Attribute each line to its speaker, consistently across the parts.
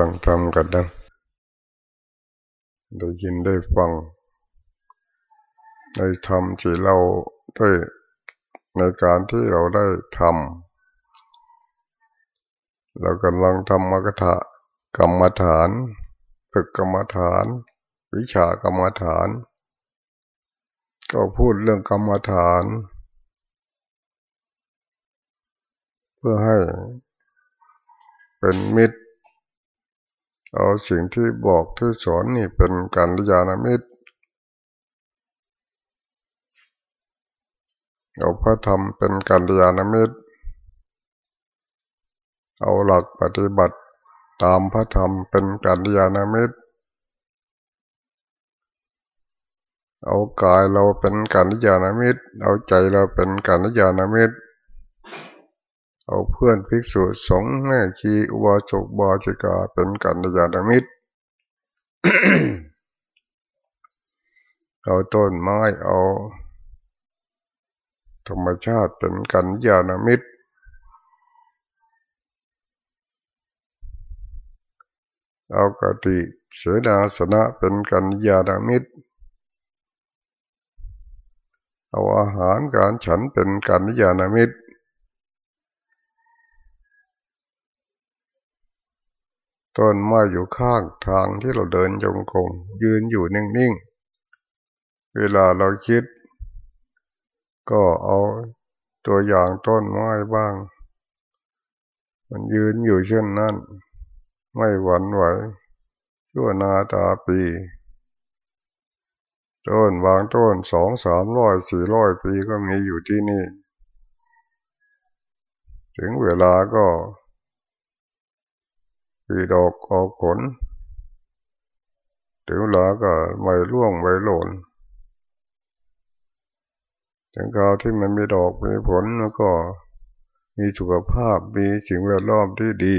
Speaker 1: ฟังทำกันนะได้ยินได้ฟังได้ทำที่เราได้ในการที่เราได้ทำเรากำลังทำมกถะกรรมฐานฝึกกรรมฐาน วิชากรรมฐาน ก็พูดเรื่องกรรมฐาน เพื่อให้เป็นมิตร เอาสิ่งที่บอกที่สอนนี่เป็นการยานามิตรเอาพระธรรมเป็นการยานามิตร เอาหลักปฏิบัติตามพระธรรมเป็นการยานามิตร เอากายเราเป็นการยานามิตร เอาใจเราเป็นการยานามิตร เอาเพื่อนภิกษุสงฆ์แม่ชีอุบาสกบาจิกาเป็นกัญญาณมิตร เอาต้นไม้เอาธรรมชาติเป็นกัญญาณมิตร เอากติเสนาสนะเป็นกัญญาณมิตร เอาอาหารการฉันเป็นกัญญาณมิตร ต้นไม้อยู่ข้างทางที่เราเดินจงกรมยืนอยู่นิ่งๆ เวลาเราคิด ก็เอาตัวอย่างต้นไม้บ้าง มันยืนอยู่เช่นนั้น ไม่หวั่นไหวชั่วนาตาปีต้นวางต้นสองสามร้อยสี่ร้อยปีก็มีอยู่ที่นี่ ถึงเวลาก็ ปีดอกออกผลถึงหลาก็ไม่ร่วงไม่หล่นถึงคราวที่มันมีดอกมีผลแล้วก็มีสุขภาพมีสิ่งแวดล้อมที่ดี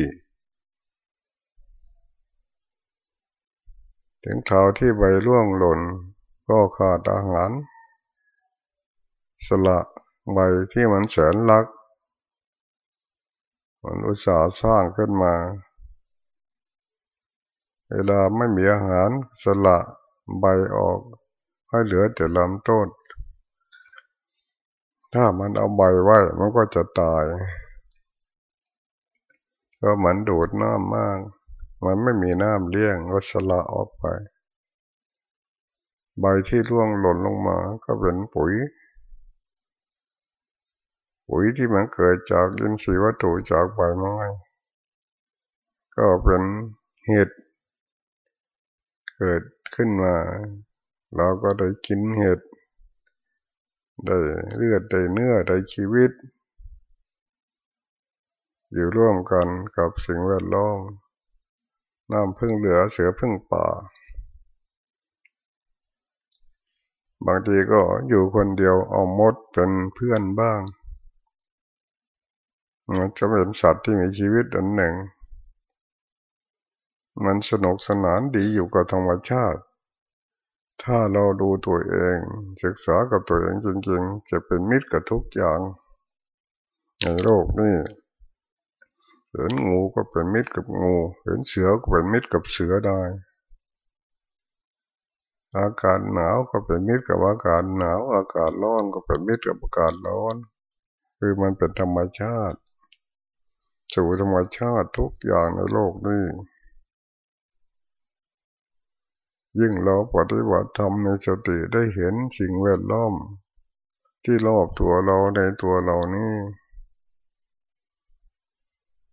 Speaker 1: ถึงคราวที่ใบร่วงหล่นก็ขาดอาหาร สละใบที่มันแสนรัก มันอุตสาห์สร้างขึ้นมา เวลาไม่มีอาหารสละใบออก ให้เหลือแต่ลำต้น ถ้ามันเอาใบไว้มันก็จะตาย ก็เหมือนดูดน้ำมาก มันไม่มีน้ำเลี้ยงก็สละออกไป ใบที่ร่วงหล่นลงมาก็เป็นปุ๋ย ปุ๋ยที่มันเกิดจากยินทรีย์วัตถุจากใบไม้ก็เป็นเห็ด เกิดขึ้นมา เราก็ได้กินเห็ด ได้เลือดได้เนื้อได้ชีวิต อยู่ร่วมกันกับสิ่งแวดล้อมน้ำพึ่งเหลือเสือพึ่งป่า บางทีก็อยู่คนเดียวเอามดเป็นเพื่อนบ้างจะเป็นสัตว์ที่มีชีวิตอันหนึ่ง มันสนุกสนานดีอยู่กับธรรมชาติ ถ้าเราดูตัวเอง ศึกษากับตัวเองจริงๆ จะเป็นมิตรกับทุกอย่างในโลกนี้เห็นงูก็เป็นมิตรกับงูเห็นเสือก็เป็นมิตรกับเสือได้ อากาศหนาวก็เป็นมิตรกับอากาศหนาว อากาศร้อนก็เป็นมิตรกับอากาศร้อน คือมันเป็นธรรมชาติ สู่ธรรมชาติทุกอย่างในโลกนี้ ยิ่งเราปฏิบัติธรรมในสติได้เห็นสิ่งแวดล้อม ที่รอบตัวเราในตัวเรานี่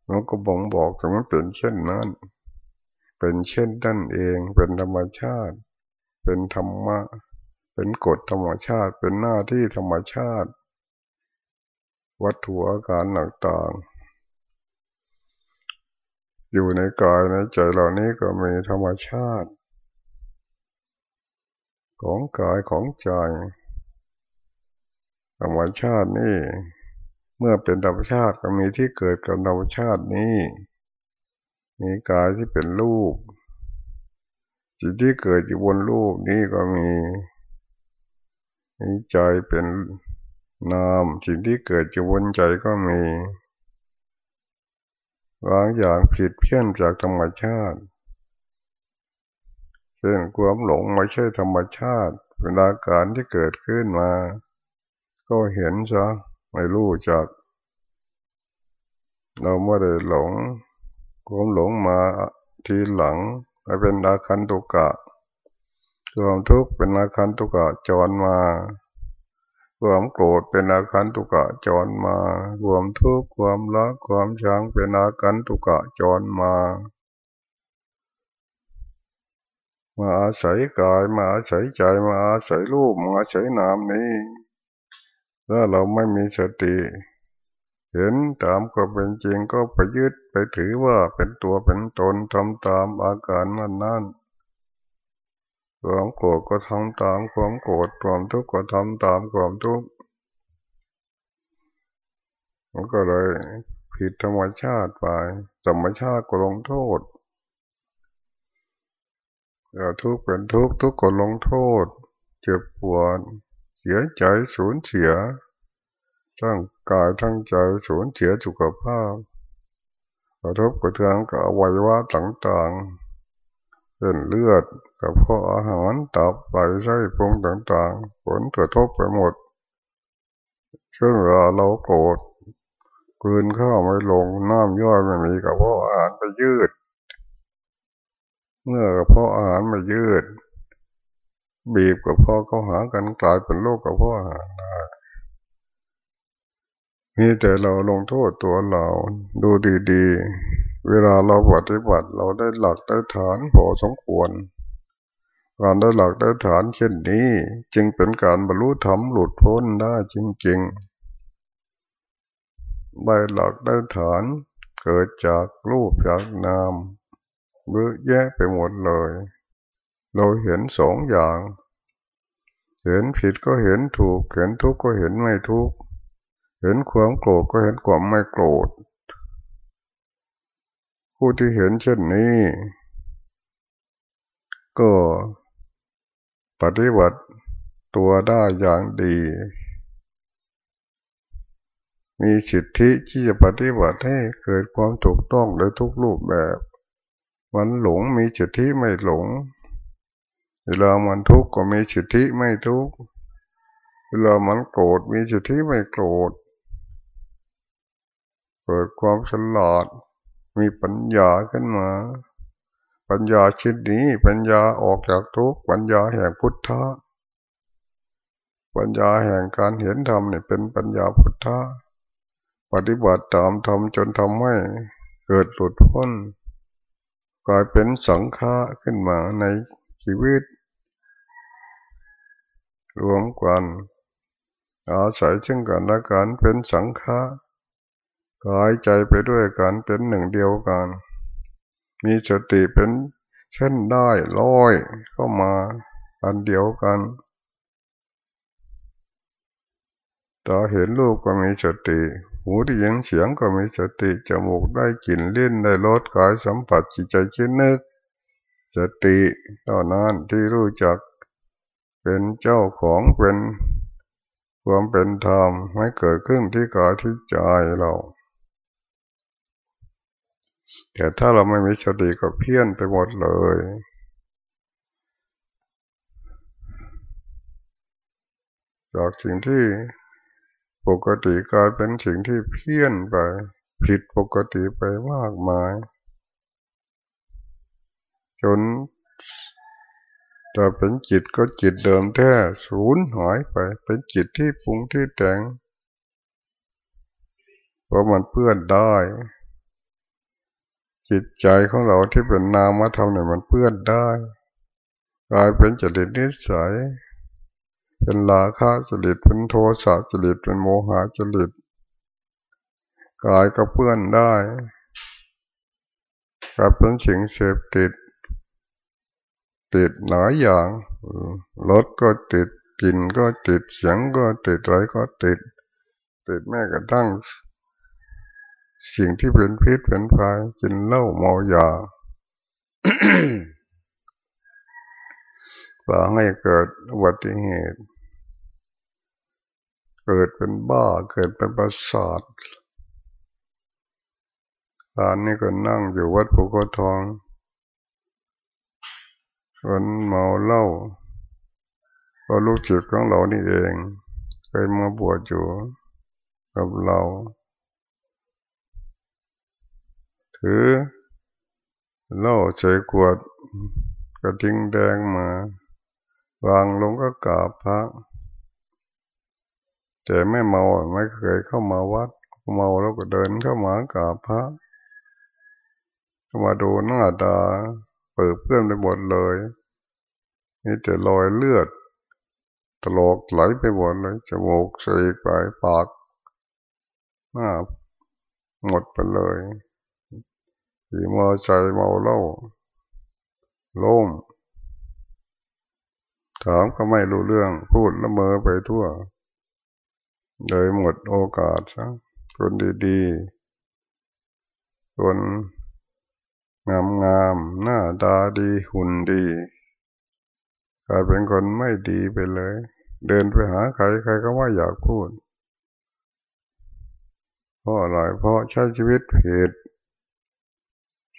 Speaker 1: มันก็บ่งบอกถึงมันเป็นเช่นนั้น เป็นเช่นนั่นเอง เป็นธรรมชาติ เป็นธรรมะ เป็นกฎธรรมชาติ เป็นหน้าที่ธรรมชาติ วัตถุอาการต่างๆอยู่ในกายในใจเหล่านี้ก็มีธรรมชาติ ของกายของใจธรรมชาตินี่ เมื่อเป็นธรรมชาติก็มีที่เกิดกับธรรมชาตินี้ มีกายที่เป็นรูปสิ่งที่เกิดอยู่บนรูปนี้ก็มีมีใจเป็นนามสิ่งที่เกิดอยู่บนใจก็มีบางอย่างผิดเพี้ยนจากธรรมชาติ เช่นความหลงไม่ใช่ธรรมชาติเวลาการที่เกิดขึ้นมา ก็เห็นซะไม่รู้จัก เราไม่ได้หลงความหลงมาทีหลังเป็นอาคันตุกะความทุกข์เป็นอาคันตุกะจรมาความโกรธเป็นอาคันตุกะจรมา ความทุกข์ความละความชังเป็นอาคันตุกะจรมา มาอาศัยกายมาอาศัยใจมาอาศัยรูปมาอาศัยนามนี้ ถ้าเราไม่มีสติ เห็นตามความเป็นจริงก็ไปยึดไปถือว่าเป็นตัวเป็นตนทำตามอาการนั้นนั่นความโกรธก็ทำตามความโกรธความทุกข์ก็ทำตามความทุกข์มันก็เลยผิดธรรมชาติไปธรรมชาติก็ลงโทษ เราทุกข์เป็นทุกข์ทุกข์ก็ลงโทษ เจ็บปวด เสียใจสูญเสียทั้งกายทั้งใจสูญเสียสุขภาพกระทบกระเทือนกับอวัยวะต่างๆเส้นเลือดกับพาะอาหารตับไตไส้พุงต่างๆ ผลกระทบไปหมดช่วงเวลาเราโกรธกืนข้าวไม่ลงน้ำย่อยไม่มีกับพาะอาหารไปยืด เมื่อกับเพาะอาหารไม่ยืด บีบกับพาะเขาหากันกลายเป็นโรคกับเพาะอาหารได้มีแต่เราลงโทษตัวเราดูดีๆ เวลาเราปฏิบัติเราได้หลักได้ฐานพอสมควร การได้หลักได้ฐานเช่นนี้ จึงเป็นการบรรลุธรรมหลุดพ้นได้จริงๆได้หลักได้ฐานเกิดจากรูปจากนาม เบื่อแยะไปหมดเลย เราเห็นสองอย่าง เห็นผิดก็เห็นถูก เห็นทุกข์ก็เห็นไม่ทุกข์ เห็นความโกรธก็เห็นความไม่โกรธ ผู้ที่เห็นเช่นนี้ ก็ปฏิบัติตัวได้อย่างดี มีสิทธิที่จะปฏิบัติให้เกิดความถูกต้องโดยทุกรูปแบบ มันหลงมีสิทธิไม่หลง เวลามันทุกข์ก็มีสิทธิไม่ทุกข์ เวลามันโกรธมีสิทธิไม่โกรธ เกิดความฉลาด มีปัญญาขึ้นมา ปัญญาชิดนี้ปัญญาออกจากทุกข์ปัญญาแห่งพุทธะ ปัญญาแห่งการเห็นธรรมเนี่ยเป็นปัญญาพุทธะ ปฏิบัติตามธรรมจนทำให้เกิดหลุดพ้น กลายเป็นสังฆะขึ้นมาในชีวิต รวมกัน อาศัยเช่นกันและกันเป็นสังฆะกายใจไปด้วยกันเป็นหนึ่งเดียวกัน มีสติเป็นเช่นได้ร้อยเข้ามาอันเดียวกันตาเห็นรูปก็มีสติ หูได้ยินเสียงก็มีสติจมูกได้กลิ่นลิ้นได้รสกายสัมผัสจิตใจคิดนึก สติเท่านั้นที่รู้จัก เป็นเจ้าของเป็นความเป็นธรรมไม่เกิดขึ้นที่กายที่ใจเรา แต่ถ้าเราไม่มีสติก็เพี้ยนไปหมดเลยจากสิ่งที่ ปกติกลายเป็นสิ่งที่เพี้ยนไป ผิดปกติไปมากมาย จนแต่เป็นจิตก็จิตเดิมแท้สูญหายไป เป็นจิตที่ปรุงที่แต่งเพราะมันเปื้อนได้ จิตใจของเราที่เป็นนามธรรมเนี่ยมันเปื้อนได้ กลายเป็นจริตนิสัย เป็นลาคะจริตเป็นโทสะจริตเป็นโมหะจริตกายก็เปื้อนได้กลายเป็นสิ่งเสพติด ติดหลายอย่างรถก็ติดกลิ่นก็ติดเสียงก็ติดอะไรก็ติด ติดแม้กระทั่ง สิ่งที่เป็นพิษเป็นภัยกินเหล้าเมายาว่าให้เกิดอุบัติเหตุ เกิดเป็นบ้าเกิดเป็นประสาทตอนนี้ก็นั่งอยู่วัดภูเขาทองคนเมาเหล้าก็ลูกจิตของเรานี่เองเคยมาบวชอยู่กับเรา ถือเหล้าใส่ขวดกระทิงแดงมาวางลงก็กราบพระ แต่ไม่เมาไม่เคยเข้ามาวัด เมาแล้วก็เดินเข้ามากราบพระมาดูหน้าตา เปิดเพื่อนไปหมดเลยนี่แต่รอยเลือดตลกไหลไปหมดเลยจมูกสีไปปากหน้าหมดไปเลยขี่มอใจเมาเล่าล้มถามก็ไม่รู้เรื่องพูดละเมอไปทั่ว เลยหมดโอกาสซะคนดีๆ คนงามงามหน้าตาดีหุ่นดีกลายเป็นคนไม่ดีไปเลย เดินไปหาใครใครก็ว่าอยากพูดเพราะอะไรเพราะใช้ชีวิตผิด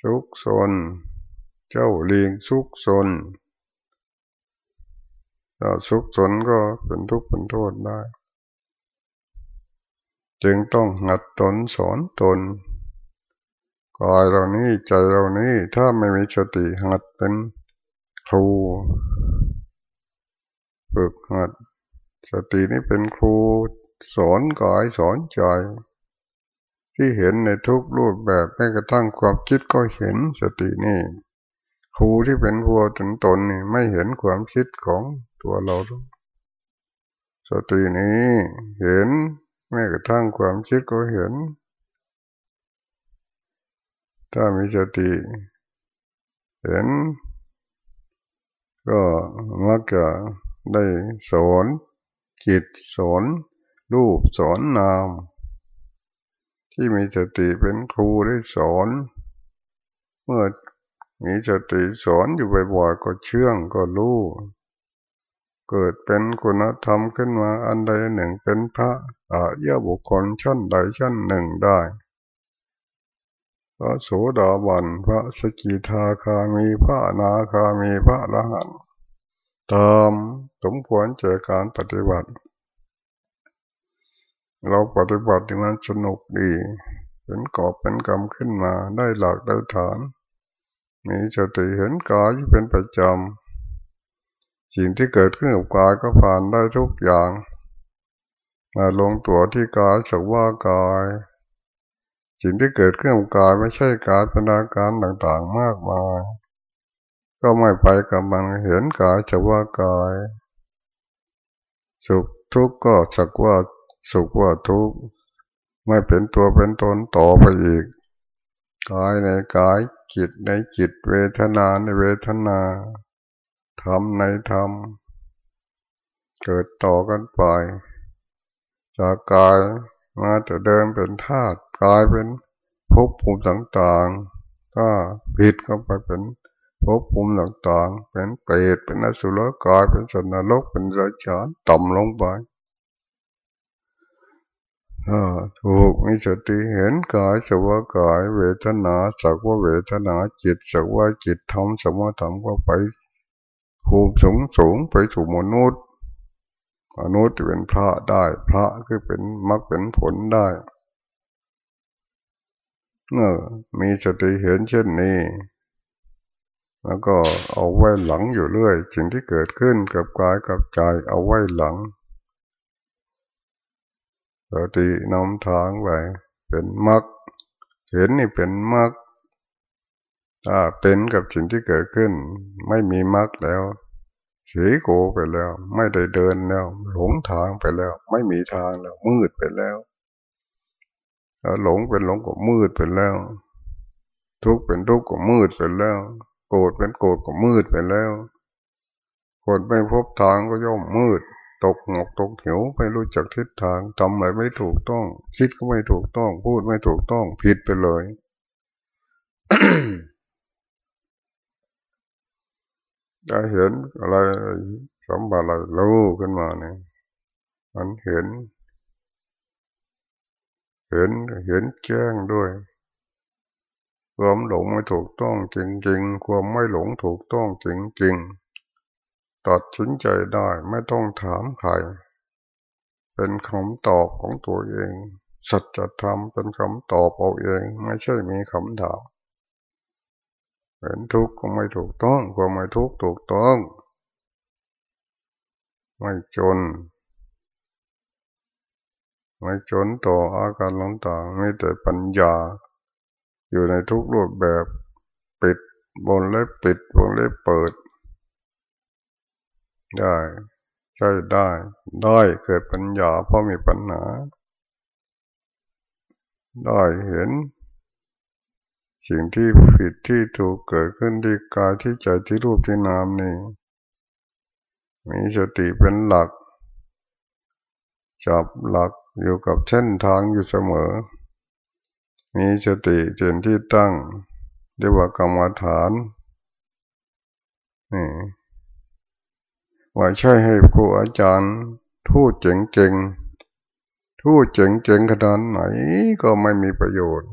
Speaker 1: สุกซนเจ้าเลียงสุกซนถ้าสุกซนก็เป็นทุกข์เป็นโทษได้ จึงต้องหัดตนสอนตนกายเรานี้ใจเรานี้ถ้าไม่มีสติหัดเป็นครูฝึกหัด สตินี้เป็นครูสอนกายสอนใจ ที่เห็นในทุกรูปแบบแม้กระทั่งความคิดก็เห็นสตินี่ครูที่เป็นครูตนตนนี่ไม่เห็นความคิดของตัวเรา สตินี้เห็น แม้กระทั่งความคิดก็เห็น ถ้ามีสติ เห็น ก็มักจะได้สอนจิตสอนรูปสอนนาม ที่มีสติเป็นครูได้สอน เมื่อมีสติสอนอยู่บ่อยๆก็เชื่องก็รู้ เกิดเป็นคุณธรรมขึ้นมาอันใดหนึ่งเป็นพระอาเยบุคคลชั้นใดชั้นหนึ่งได้ พระโสดาบันพระสกิทาคามีพระนาคามีพระละหันตามสมควรเจอการปฏิบัติ เราปฏิบัติมันสนุกดีเป็นกอบเป็นกรรมขึ้นมาได้หลักได้ฐาน มีสติเห็นกายที่เป็นประจำ สิ่งที่เกิดขึ้นกับกายก็ผ่านได้ทุกอย่างมาลงตัวที่กายสักว่ากาย สิ่งที่เกิดขึ้นกับกายไม่ใช่การเป็นอาการต่างๆมากมาย ก็ไม่ไปกับมันเห็นกายจะว่ากาย สุขทุกข์ก็สักว่าสุขว่าทุกข์ไม่เป็นตัวเป็นตนต่อไปอีกกายในกายจิตในจิตเวทนาในเวทนา ธรรมในธรรม เกิดต่อกันไป จากกายมาจะเดินเป็นธาตุกลายเป็นภพภูมิต่างๆถ้าผิดก็ไปเป็นภพภูมิต่างๆ เป็นเปรตเป็นอสุรกายเป็นสัตว์นรกเป็นราชาต่ำลงไปถูกมีสติเห็นกายสักว่ากาย เวทนาสักว่าเวทนาจิตสักว่าจิตธรรมสักว่าธรรมก็ไป ภูมิสูงสูงไปสู่มนุษย์มนุษย์จะเป็นพระได้ พระคือเป็นมรรคเป็นผลได้เมื่อมีสติเห็นเช่นนี้ แล้วก็เอาไว้หลังอยู่เรื่อยสิ่งที่เกิดขึ้นกับกายกับใจเอาไว้หลังสตินำทางไปเป็นมรรคเห็นนี่เป็นมรรค ถ้าเป็นกับสิ่งที่เกิดขึ้น ไม่มีมรรคแล้วเสียโกไปแล้ว ไม่ได้เดินแล้ว หลงทางไปแล้ว ไม่มีทางแล้ว มืดไปแล้วหลงเป็นหลงก็มืดไปแล้ว ทุกข์เป็นทุกข์ก็มืดไปแล้ว โกรธเป็นโกรธก็มืดไปแล้วคนไม่พบทางก็ย่อมมืด ตกหงกตกเหวไม่รู้จักทิศทางทำอะไรไม่ถูกต้อง คิดก็ไม่ถูกต้อง พูดไม่ถูกต้อง ผิดไปเลย ได้เห็นอะไรสมบัติอะไรรู้ขึ้นมาเนี่ยมันเห็น เห็นเห็นแจ้งด้วยความหลงไม่ถูกต้องจริงๆ ความไม่หลงถูกต้องจริงๆ ตัดสินใจได้ไม่ต้องถามใคร เป็นคำตอบของตัวเอง สัจธรรมเป็นคำตอบเอาเอง ไม่ใช่มีคำถาม เห็นทุกข์ก็ไม่ถูกต้องความไม่ทุกข์ถูกต้อง ไม่จน ไม่จนต่ออาการต่างๆไม่แต่ปัญญา อยู่ในทุกรูปแบบปิดบนเล็บปิดบนเล็บเปิด ได้ใช่ได้ได้เกิดปัญญาเพราะมีปัญหา ได้เห็น สิ่งที่ผิดที่ถูกเกิดขึ้นที่กายที่ใจที่รูปที่นามนี่ มีสติเป็นหลัก จับหลักอยู่กับเส้นทางอยู่เสมอ มีสติเจนที่ตั้งเรียกว่ากรรมฐานนี่ว่าใช่ให้ครูอาจารย์ทูดเจ๋งๆทูดเจ๋งๆขนาดไหนก็ไม่มีประโยชน์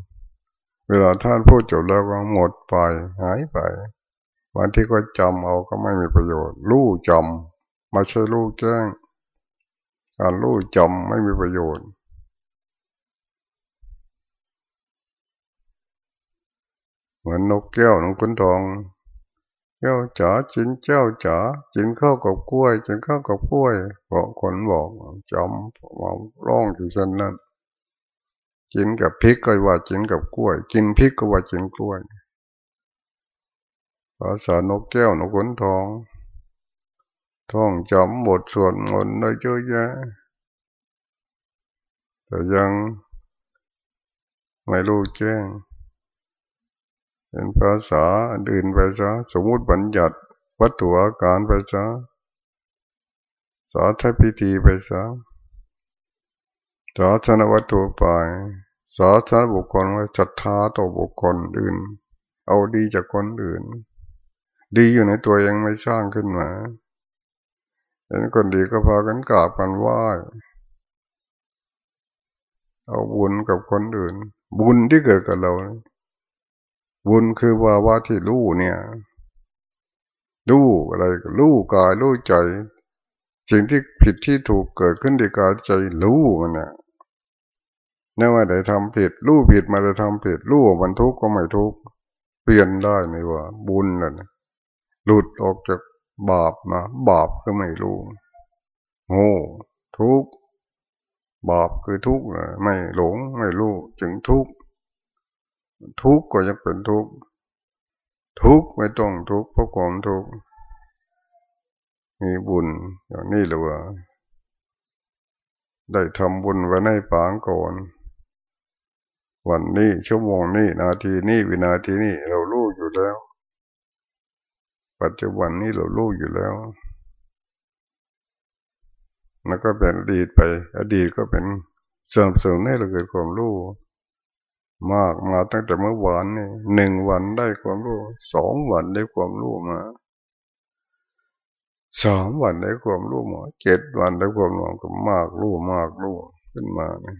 Speaker 1: เวลาท่านพูดจบแล้วก็หมดไปหายไปวันที่ก็จำเอาก็ไม่มีประโยชน์ รู้จำมาใช่รู้แจ้งการรู้จำไม่มีประโยชน์เหมือนนกแก้วนกขุนทองแก้วจ๋าจินเจ้าจ๋าจินข้าวกับกล้วยจินข้าวกับกล้วยบอกคนบอกจำมาร้องอยู่เช่นนั้น จินกับพริกก็ว่าจินกับกล้วย กินพริกก็ว่าจินกล้วยภาษานกแก้วนกขุนทองท่องจำบทสวดมนต์ได้เยอะแยะแต่ยังไม่รู้แจ้งเป็นภาษาอื่นไปซะสมมติบัญญัติวัตถุอาการไปซะสาธพิธีไปซะสาธนวัตถุไป สาธนบุคคลว่าศรัทธาต่อบุคคลอื่น เอาดีจากคนอื่น ดีอยู่ในตัวเองไม่สร้างขึ้นมาเห็นคนดีก็พากันกราบกันไหว้เอาบุญกับคนอื่น บุญที่เกิดกับเรา บุญคือว่าว่าที่รู้เนี่ยรู้อะไรรู้กายรู้ใจ สิ่งที่ผิดที่ถูกเกิดขึ้นในกายใจรู้มันเนี่ย นี่ว่าได้ทำผิดรู้ผิดมาได้ทำผิดรู้มันทุกข์ก็ไม่ทุกข์เปลี่ยนได้ไหมว่า บุญนั่นหลุดออกจากบาปมาบาปก็ไม่รู้โง่ทุกข์บาปคือทุกข์ไม่หลงไม่รู้จึงทุกข์ทุกข์ก็ยังเป็นทุกข์ทุกข์ไม่ต้องทุกข์เพราะความทุกข์มีบุญอย่างนี้เลยว่าได้ทำบุญไว้ในปางก่อน วันนี้ชั่วโมงนี้นาทีนี้วินาทีนี้เรารู้อยู่แล้ว ปัจจุบันนี้เรารู้อยู่แล้วแล้วก็เป็นอดีตไป อดีตก็เป็นเสื่อมเสริมให้เราเกิดความรู้มากมาตั้งแต่เมื่อวานนี่หนึ่งวันได้ความรู้สองวันได้ความรู้มาสามวันได้ความรู้มาเจ็ดวันได้ความรู้ก็มากรู้มากรู้ขึ้นมาเนี่ย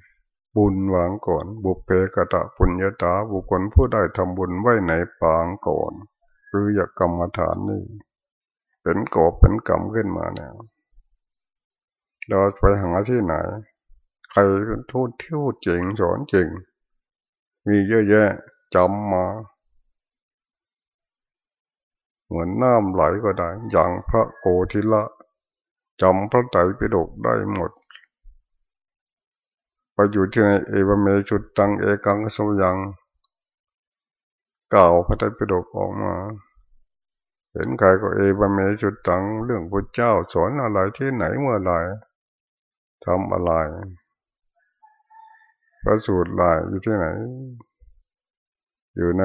Speaker 1: บุญวางก่อน บุพเพกตะปุญญาตา บุคคลผู้ได้ทำบุญไว้ในปางก่อน คืออยากกรรมฐานนี่เป็นกอบเป็นกรรมขึ้นมาเนี่ยเราไปหาที่ไหน ใครทูตเที่ยวเจ๋งสอนเจ๋งมีเยอะแยะจำมาเหมือนน้ำไหลก็ได้ อย่างพระโกธิละจำพระไตรปิฎกได้หมด ไปอยู่ที่ในเอวเมชุดตังเอกังสมยังกล่าวพระไตรปิฎกออกมา เห็นใครก็เอวเมชุดตังเรื่องพระเจ้าสอนอะไรที่ไหนเมื่อไรทำอะไรพระสูตรลายอยู่ที่ไหน อยู่ใน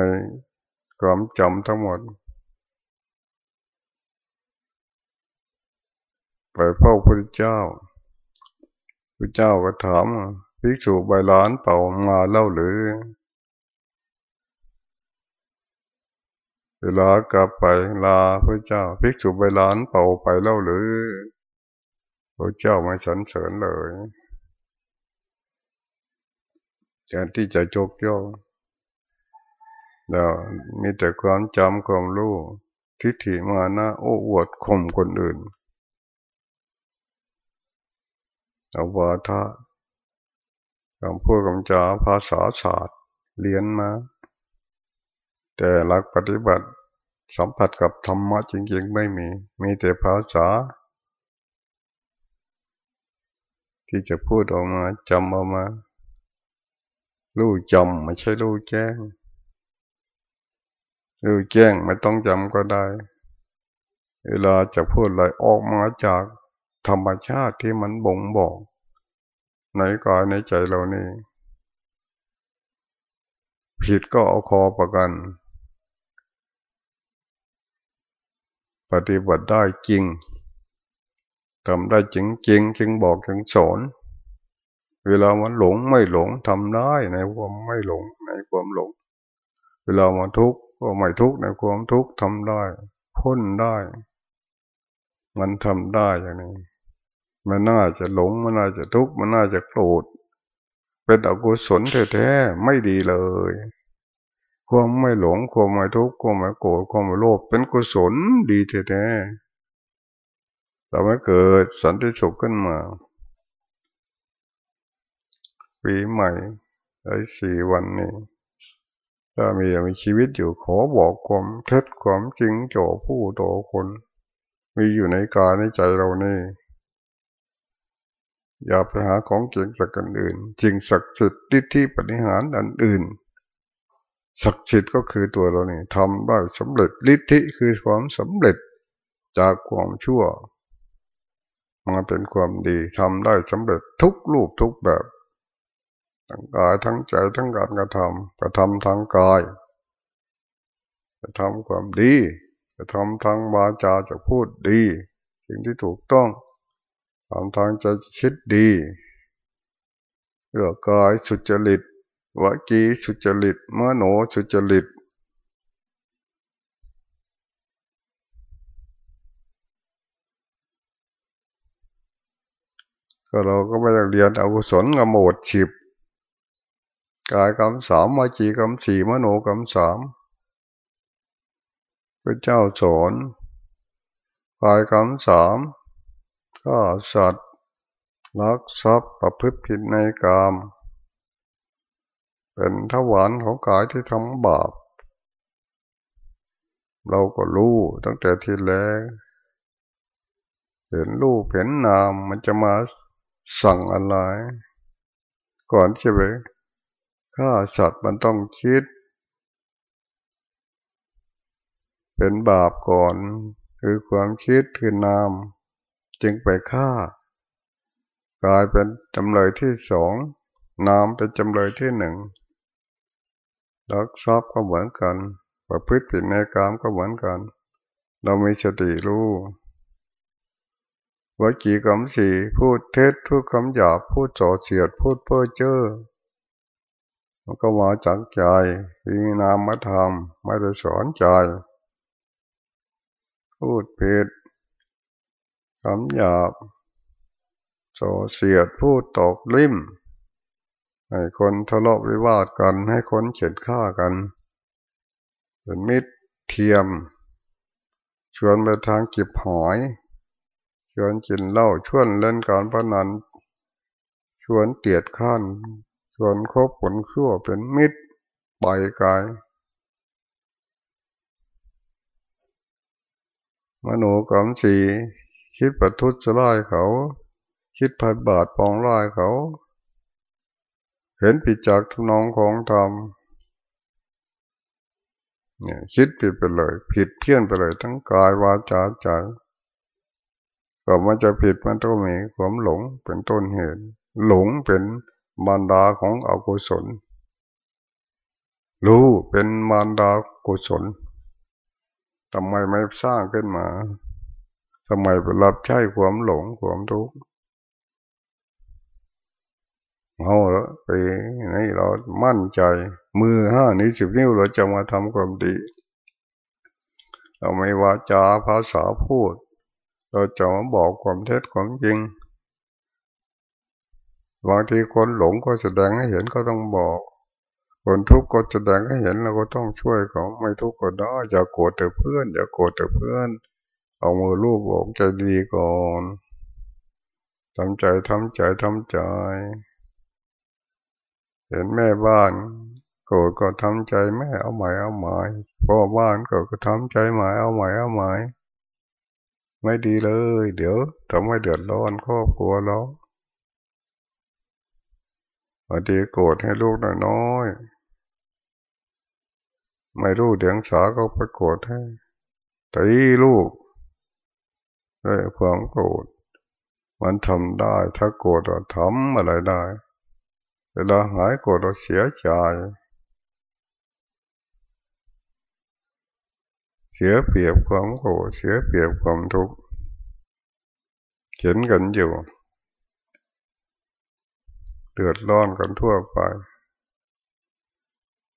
Speaker 1: ความจำทั้งหมด ไปเฝ้าพระเจ้าพระเจ้าก็ถาม ภิกษุใบล้านเป่ามาเล่าหรือ เวลากลับไปลาพระเจ้าภิกษุใบล้านเป่าไปเล่าหรือพระเจ้าไม่สรรเสริญเลยแทนที่จะจกย่อเรามีแต่ความจำความรู้ทิฏฐิมานะโอ้อวดข่มคนอื่นอาวาทะ คำพูดคำจาภาษาศาสตร์เรียนมา แต่หลักปฏิบัติสัมผัสกับธรรมะจริงๆไม่มี มีแต่ภาษา ที่จะพูดออกมาจำออกมารู้จำไม่ใช่รู้แจ้งรู้แจ้งไม่ต้องจำก็ได้ เวลาจะพูดอะไรออกมาจากธรรมชาติที่มันบ่งบอก ในกายในใจเรานี่ ผิดก็เอาคอประกัน ปฏิบัติได้จริงทำได้จริงจริงจึงบอกจึงสอนเวลามันหลงไม่หลงทำได้ในความไม่หลงในความหลง เวลามันทุกข์ก็ไม่ทุกข์ในความทุกข์ทำได้พ้นได้ มันทำได้อย่างนี้ มันน่าจะหลง มันน่าจะทุกข์ มันน่าจะโกรธ เป็นอกุศลแท้ๆ ไม่ดีเลย ความไม่หลง ความไม่ทุกข์ ความไม่โกรธ ความไม่โลภ เป็นกุศลดีแท้ๆเราไม่เกิดสันติสุขขึ้นมา ปีใหม่ไอ้สี่วันนี้ถ้ามีมีชีวิตอยู่ขอบอกความเท็จความจริงโจผู้โตคน มีอยู่ในกายในใจเรานี่ อย่าไปหาของเก่งสักกันอื่น จริงศักดิ์สิทธิ์ที่ปฏิหารอันอื่นศักดิ์สิทธิ์ก็คือตัวเรานี่ทำได้สำเร็จฤทธิคือความสำเร็จจากความชั่วมาเป็นความดีทำได้สำเร็จทุกรูปทุกแบบทั้งกายทั้งใจทั้งการกระทำกระทำทางกายจะทำความดีจะทำทางวาจาจะพูดดี สิ่งที่ถูกต้อง ทำทางใจคิดดีเรื่องกายสุจริตวจีสุจริตมโนสุจริตก็เราก็ไม่ต้องเรียนอากุศลกำหมดฉิบกายกรรมสามวจีกรรมสี่มโนกรรมสามพระเจ้าสอนกายกรรมสาม ก็สัตว์ลักทรัพย์ประพฤติผิดในกรรมเป็นทวารของกายที่ทำบาป เราก็รู้ตั้งแต่ทีแรกเห็นรูปเห็นนามมันจะมาสั่งอะไร ก่อนจะไปฆ่าสัตว์มันต้องคิด เป็นบาปก่อน คือความคิดคือนาม จึงไปฆ่า กลายเป็นจำเลยที่สองนามเป็นจำเลยที่หนึ่งลักทรัพย์ก็เหมือนกัน ประพฤติผิดในกามก็เหมือนกัน เรามีสติรู้วจีกรรมสี่พูดเท็จพูดคำหยาบพูดโจเสียดพูดเพ้อเจ้อมันก็มาจากใจมีนามธรรมไม่ได้สอนใจ พูดเพดำหยาบโสเสียดพูดตกลิ่ม ให้คนทะเลาะวิวาทกัน ให้คนเฉียดฆ่ากันเป็นมิตรเทียม ชวนไปทางเก็บหอย ชวนกินเหล้าชวนเล่นการพนัน ชวนเตียดข้านส่วนคบผลชั่วเป็นมิตรปล่อยกายมโนกรรมสี คิดประทุษร้ายเขา คิดผัดบาดปองร้ายเขา เห็นผิดจากทนองของธรรมเนี่ยคิดผิดไปเลย ผิดเพี้ยนไปเลย ทั้งกายวาจาใจก็มันจะผิดมันต้องมีความหลงเป็นต้นเหตุ หลงเป็นมารดาของอกุศล รู้เป็นมารดากุศลทำไมไม่สร้างขึ้นมา ทำไมไปรับใช้ความหลงความทุกข์เอาแล้วไปนี่เรามั่นใจ มือห้านี้สิบนิ้วเราจะมาทำความดี เราไม่ว่าจาภาษาพูด เราจะมาบอกความเท็จความจริงบางทีคนหลงก็แสดงให้เห็นก็ต้องบอก คนทุกข์ก็แสดงให้เห็นเราก็ต้องช่วยเขาไม่ทุกข์ก็ได้อย่าโกรธแต่เพื่อนอย่าโกรธแต่เพื่อน เอามือลูบบอกใจดีก่อนทำใจทำใจทำใจ เห็นแม่บ้านโกรธก็ทำใจแม่เอาใหม่เอาใหม่พ่อบ้านก็ก็ทำใจใหม่เอาใหม่เอาใหม่ไม่ดีเลย เดี๋ยวทำให้เดือดร้อนครอบครัวเราบางทีโกรธให้ลูกน้อยๆไม่รู้เดียงสาก็ไปโกรธให้ตีลูก ด้วยความโกรธมันทำได้ ถ้าโกรธเราทำอะไรได้ เวลาหายโกรธเราเสียใจ เสียเปรียบความโกรธเสียเปรียบความทุกข์เขียนกันอยู่เดือดร้อนกันทั่วไป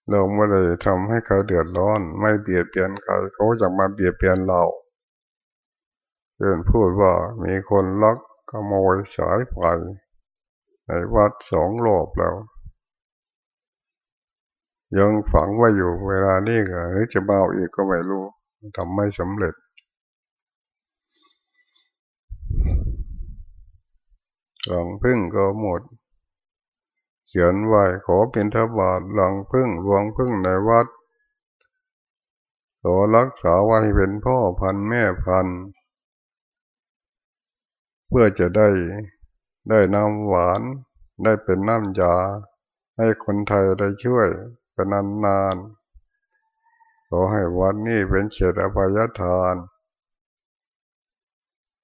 Speaker 1: เราไม่ได้ทำให้ใครเดือดร้อน ไม่เบียดเบียนใครเขาจะมาเบียดเบียนเรา เพื่อนพูดว่ามีคนลักขโมยสายไฟในวัดสองรอบแล้ว ยังฝังไว้อยู่เวลานี้ก็หรือจะเบาอีกก็ไม่รู้ทำไม่สำเร็จ หลังพึ่งก็หมด เขียนไว้ขอเป็นทบาทหลังพึ่งรวงพึ่งในวัดขอรักษาไว้เป็นพ่อพันแม่พัน เพื่อจะได้ได้น้ำหวาน ได้เป็นน้ำยา ให้คนไทยได้ช่วยเป็นนานนานขอให้วัดนี้เป็นเฉดอภัยทาน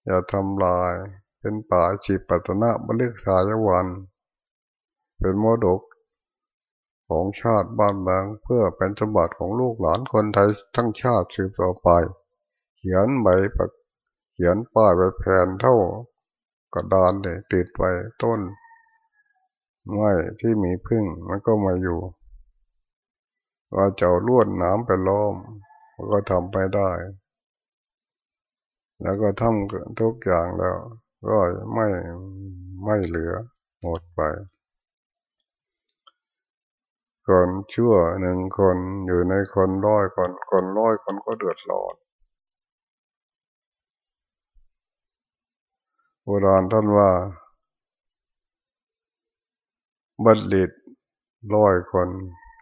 Speaker 1: อย่าทำลายเป็นป่าชีปัตนะบริกษายวัน เป็นมรดกของชาติบ้านเมืองเพื่อเป็นสมบัติของลูกหลานคนไทยทั้งชาติสืบต่อไป เขียนใบเขียนป้ายไปแผ่นเท่า กระดานเลยติดไว้ต้นไม้ที่มีพึ่งมันก็มาอยู่ว่าเจ้าลวดน้ำไปล้อมก็ทำไปได้ แล้วก็ทำทุกอย่างแล้ว ก็ไม่ไม่เหลือหมดไปคนชั่วหนึ่งคนอยู่ในคนร้อยคนคนร้อยคนก็เดือดร้อน โบราณท่านว่า บัณฑิตร้อยคน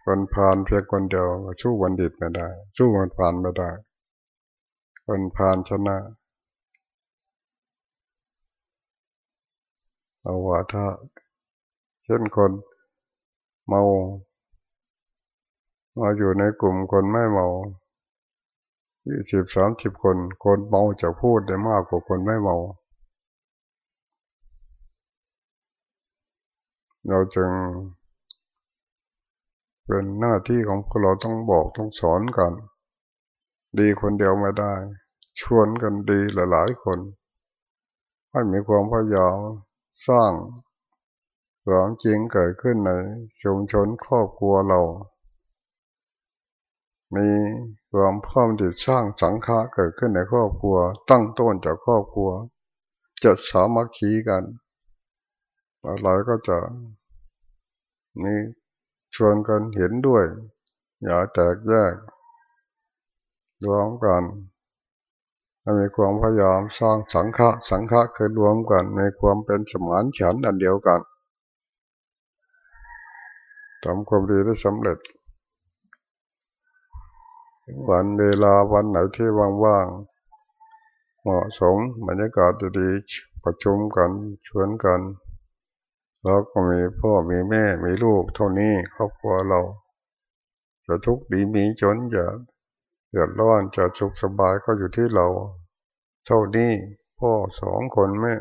Speaker 1: คนผ่านเพียงคนเดียวสู้บัณฑิตไม่ได้ สู้คนผ่านไม่ได้ คนผ่านชนะเอาว่าถ้าเช่นคนเมามาอยู่ในกลุ่มคนไม่เมายี่สิบสามสิบคน คนเมาจะพูดได้มากกว่าคนไม่เมา เราจึง เป็นหน้าที่ของเราต้องบอกต้องสอนกัน ดีคนเดียวไม่ได้ ชวนกันดีหลายๆคน ให้มีความพยายามสร้างความจริงเกิดขึ้นในชุมชนครอบครัวเรา มีความพร้อมที่สร้างสังฆะเกิดขึ้นในครอบครัว ตั้งต้นจากครอบครัวจะสามัคคีกัน อะไรก็จะมีชวนกันเห็นด้วย อย่าแตกแยกรวมกันมีความพยายามสร้างสังฆะสังฆะคือรวมกันในความเป็นสมานฉันอันเดียวกันทำความดีได้สำเร็จ วันเวลาวันไหนที่ว่างๆเหมาะสมบรรยากาศดีประชุมกันชวนกัน แล้วก็มีพ่อมีแม่มีลูกเท่านี้ครอบครัวเราจะทุกข์ดีมีจนจะเดือดร้อนจะสุขสบายก็อยู่ที่เรา เท่านี้พ่อสองคนแม่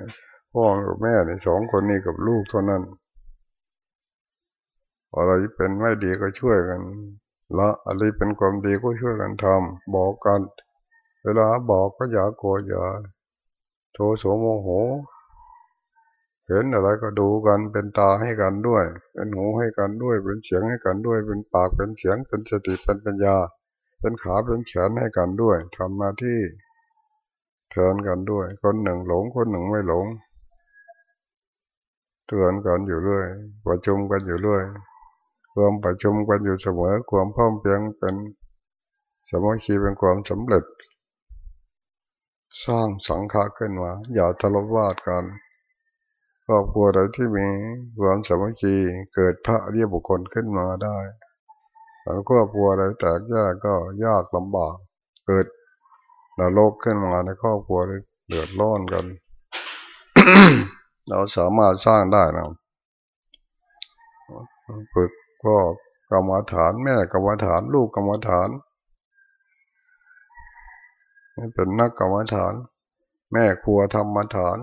Speaker 1: พ่อกับแม่ในสองคนนี้กับลูกเท่านั้นอะไรเป็นไม่ดีก็ช่วยกันละอะไรเป็นความดีก็ช่วยกันทำบอกกัน เวลาบอกก็อย่าโกรธอย่าโทโสโมโห เห็นอะไรก็ดูกันเป็นตาให้กันด้วย เป็นหูให้กันด้วย เป็นเสียงให้กันด้วย เป็นปากเป็นเสียงเป็นสติเป็นปัญญา เป็นขาเป็นแขนให้กันด้วยทำมาที่เตือนกันด้วย คนหนึ่งหลงคนหนึ่งไม่หลงเตือนกันอยู่เรื่อยประชุมกันอยู่เรื่อยควมประชุมกันอยู่เสมอความพร้อมเพียงเป็นสมัคคีเป็นความสำเร็จ สร้างสังฆะขึ้นมาอย่าทะเลาะวาดกัน ครอบครัวใดที่มีความสมัคคีเกิดพระเรียบุคคลขึ้นมาได้แล้วครอบครัวใดแตกแยกก็ยากลำบาก เกิดนรกขึ้นมาในครอบครัวเดือดร้อนกัน เราสามารถสร้างได้นะฝึกพ่อกรรมฐานแม่กรรมฐานลูกกรรมฐานเป็นนักกรรมฐาน แม่ครัวธรรมฐาน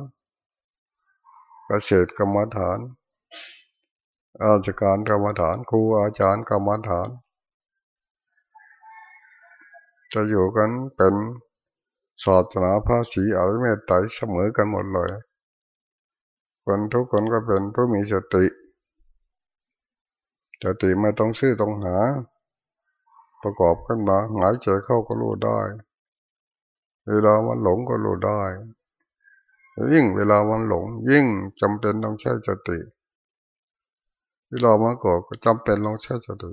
Speaker 1: เกษตรกรรมฐานอาจการกรรมฐานครูอาจารย์กรรมฐาน จะอยู่กันเป็นศาสนาภาษีอริเมตไตเสมอกันหมดเลย คนทุกคนก็เป็นผู้มีสติสติไม่ต้องซื้อต้องหา ประกอบกันมาหายใจเข้าก็รู้ได้ เวลามันหลงก็รู้ได้ ยิ่งเวลามันหลง ยิ่งจำเป็นต้องใช้สติ เวลามันโกรธก็จำเป็นต้องใช้สติ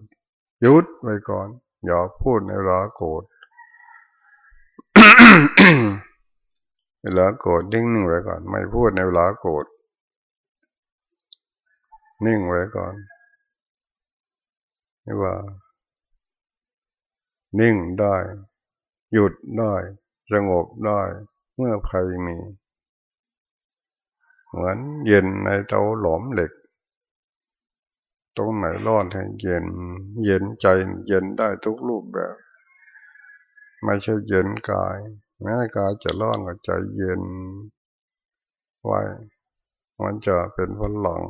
Speaker 1: หยุดไว้ก่อน อย่าพูดในเวลาโกรธเวลาโกรธนิ่งๆไว้ก่อน ไม่พูดในเวลาโกรธนิ่งไว้ก่อนนี่ว่า นิ่งได้ หยุดได้ สงบได้ เมื่อภัยมี เหมือนเย็นในเตาหลอมเหล็ก ตรงไหนร้อนให้เย็น เย็นใจเย็นได้ทุกรูปแบบ ไม่ใช่เย็นกาย แม้กายจะร้อนก็ใจเย็นไว้มันจะเป็นพลัง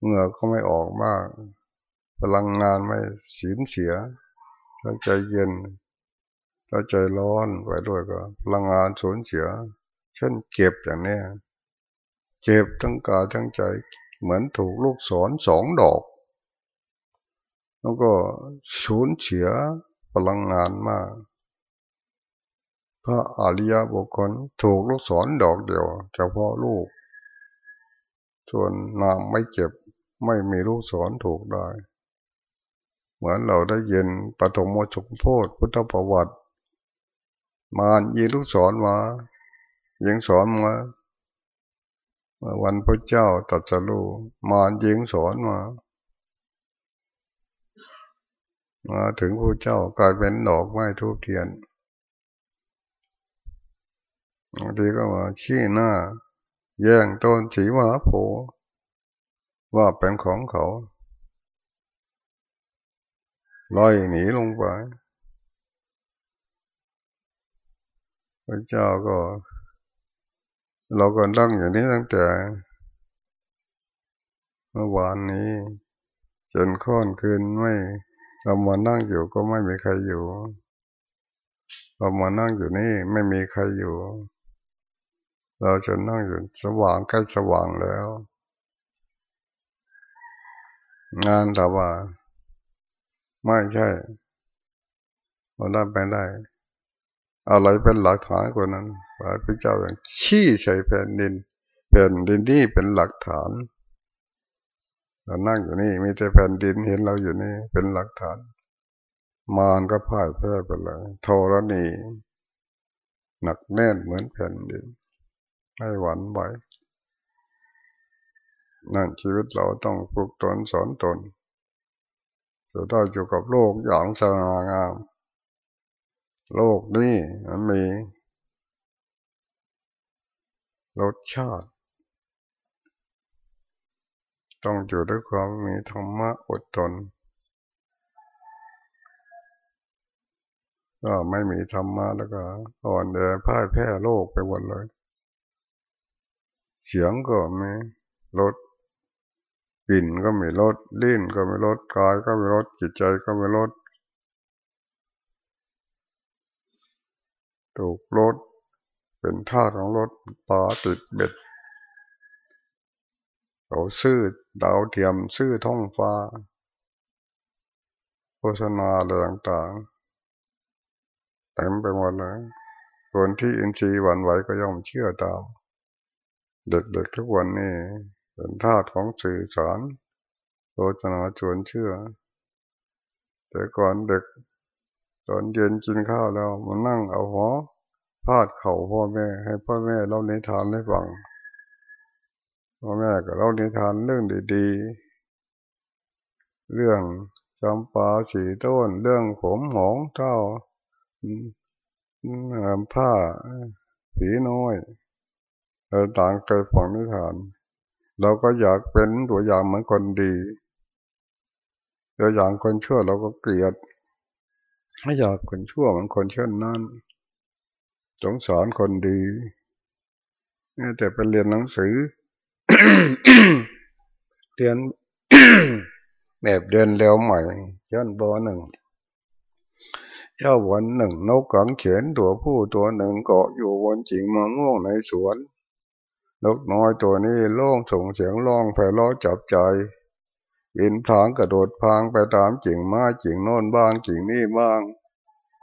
Speaker 1: เหงื่อก็ไม่ออกมาก พลังงานไม่สีนเสียถ้าใจเย็นถ้าใจร้อนไปด้วยก็พลังงานสูญเสีย เช่นเก็บอย่างนี้เจ็บทั้งกายทั้งใจ เหมือนถูกลูกศรสองดอก แล้วก็สูญเสียพลังงานมาก พระอริยบุคคลถูกลูกศรดอกเดียวเฉพาะลูก ส่วนนางไม่เจ็บไม่มีลูกศรถูกได้ เหมือนเราได้ยินปฐมโมชกโพธพุทธประวัติ มารยีลูกศรมา ยิงสอนมาวันพระเจ้าตัดสรูมายิงสอนมามาถึงพระเจ้ากลายเป็นดอกไม้ทุกเทียนบางทีก็มาชี้หน้า แย่งต้นสีมหาโพว่าเป็นของเขาลอยหนีลงไปพระเจ้าก็ เราก็นั่งอย่างนี้ตั้งแต่เมื่อวานนี้ จนค่อนคืนไม่เรามานั่งอยู่ก็ไม่มีใครอยู่เรามานั่งอยู่นี่ไม่มีใครอยู่ เราจะนั่งอยู่สว่างใกล้สว่างแล้ว งานแต่ว่า ไม่ใช่เราได้ไปได้ อะไรเป็นหลักฐานกว่านั้นพระพุทธเจ้าอย่างชี้ใส่แผ่นดินแผ่นดินนี่เป็นหลักฐานเรานั่งอยู่นี่มีแต่แผ่นดินเห็นเราอยู่นี่เป็นหลักฐาน มารก็พ่ายแพ้ไปเลยโทรณีหนักแน่นเหมือนแผ่นดินไม่หวั่นไหวนั่นชีวิตเราต้องฝึกตนสอนตนจะได้อยู่กับโลกอย่างสง่างาม โลกนี้มันมีรสชาติ ต้องอยู่ด้วยความมีธรรมะอดทนก็ไม่มีธรรมะแล้วก็อ่อนแอพ่ายแพ้โลกไปหมดเลย เสียงก็ไม่ลดกลิ่นก็ไม่ลดลิ้นก็ไม่ลดกายก็ไม่ลดจิตใจก็ไม่ลด ถูกรถเป็นท่าของรถปลาติดเบ็ดเขาซื้อดาวเทียมซื้อท้องฟ้า โฆษณาอะไรต่างๆเต็มไปหมดเลยคนที่อินทรีย์หวันไหวก็ย่อมเชื่อตามเด็กๆทุกวันนี้เป็นทาสของสื่อสารโฆษณาชวนเชื่อ แต่ก่อนเด็ก ตอนเย็นกินข้าวแล้วมานั่งเอาหัวพาดเข่าพ่อแม่ ให้พ่อแม่เล่านิทานให้ฟังพ่อแม่ก็เล่านิทานเรื่องดีๆ เรื่องจำปาสีต้น เรื่องผมหงเท้าผ้าผีน้อยเราต่างเคยฟังนิทาน เราก็อยากเป็นตัวอย่างเหมือนคนดีตัวอย่างคนชั่วเราก็เกลียด ไม่อยากคนชั่วเหมือนคนเช่นนั้นสงสารคนดีแต่ไปเรียนหนังสือ เรียนแบบเดินเร็วใหม่เช่นบอหนึ่งเจ้าวันหนึ่งนกกังเขียนตัวผู้ตัวหนึ่งเกาะอยู่บนจิงมะม่วงในสวน นกน้อยตัวนี้ร้องส่งเสียงร้องไพเราะจับใจ บินพลางกระโดดพางไปตามจิงมาจิงโน่นบ้างจิงนี่บ้าง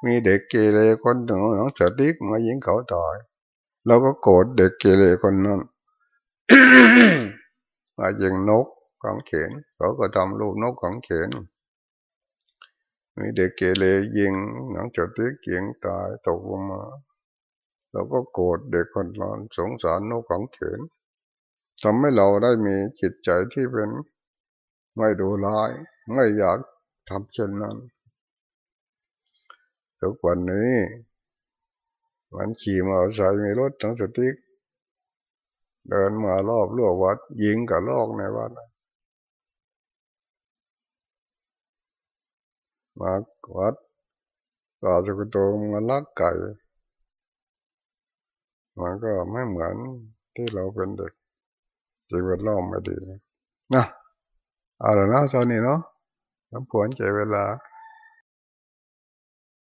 Speaker 1: มีเด็กเกเรคนหนึ่งน้องสติกมายิงเขาตายเราก็โกรธเด็กเกเรคนนั้นมายิงนกกังเขนเขาก็ทำลูกนกกังเขนมีเด็กเกเรยิงหนังจดติ๊กยิงตายตกลงมาเราก็โกรธเด็กคนนั้นสงสารนกกังเขนทำให้เราได้มีจิตใจที่เป็น ไม่ดูร้าย ไม่อยากทำเช่นนั้น ทุกวันนี้มันขี่มาใส่มีรถทั้งสติก เดินมารอบรั้ววัด ยิงกับลอกในวัดมาวัดต่อสุกโตมาลักไก่มันก็ไม่เหมือนที่เราเป็นเด็กจีวิตเราไม่ดีนะ เอาละนะตอนนี้เนาะสมควรใจเวลา